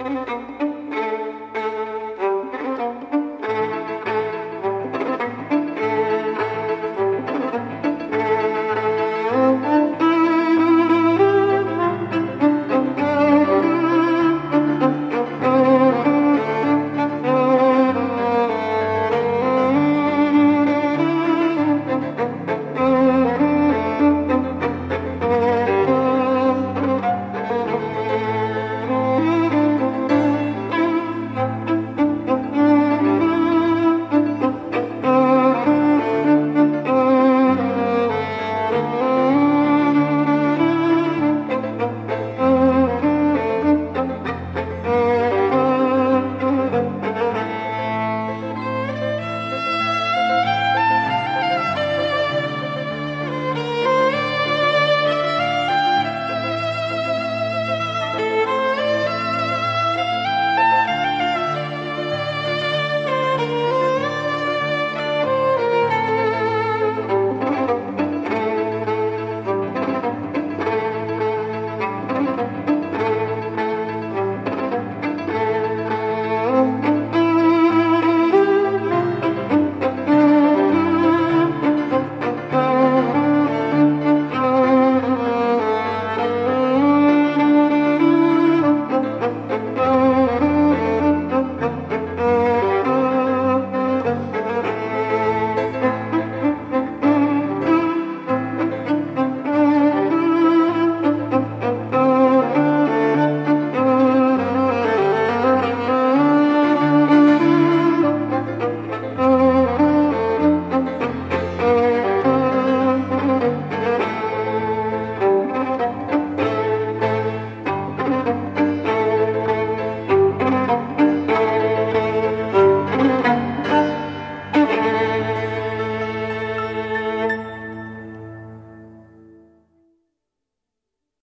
Música